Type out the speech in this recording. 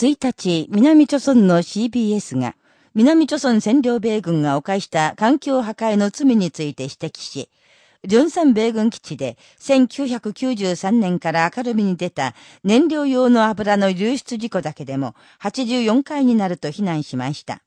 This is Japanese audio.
1日、南朝村の CBS が、南朝村占領米軍が犯した環境破壊の罪について指摘し、ジョン純ン米軍基地で1993年から明るみに出た燃料用の油の流出事故だけでも84回になると非難しました。